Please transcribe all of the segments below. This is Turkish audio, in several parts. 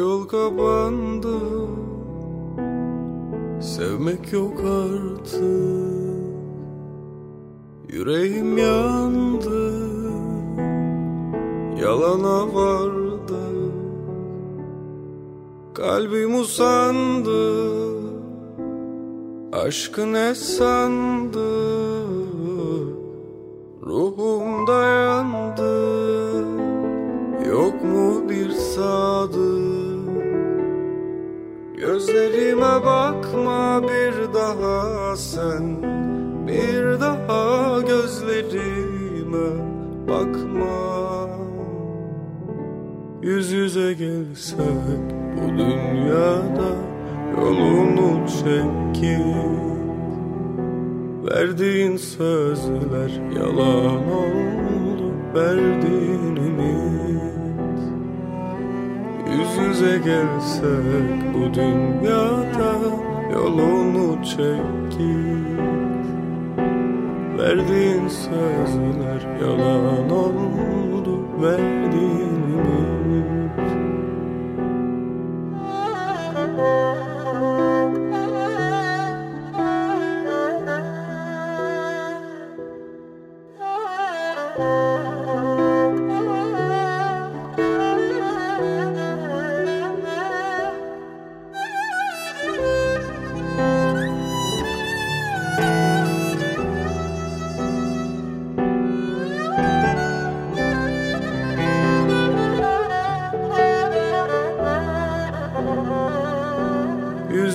Yol kapandı. Sevmek yok artık. Yüreğim yandı. Yalana vardı. Kalbim usandı. Aşkı ne sandı Ruhum dayandı. Yok mu bir sadık Gözlerime bakma bir daha sen Bir daha gözlerime bakma. Yüz yüze gelsek bu dünyada Yolunu çekip Verdiğin sözler yalan oldu Verdiğin ümit Yüz yüze gelsek bu dünyada Yolunu çekip Verdiğin sözler yalan oldu Verdiğin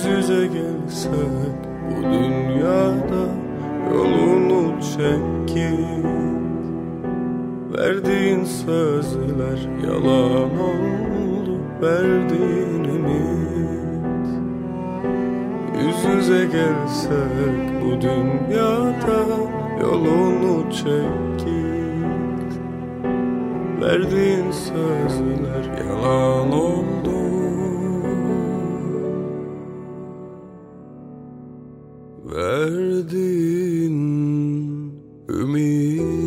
yüze gelsek bu dünyada Yolunu çekip Verdiğin sözler yalan oldu Verdiğin ümit. Yüz yüze gelsek bu dünyada Yolunu çekip Verdiğin sözler yalan oldu Verdin ümit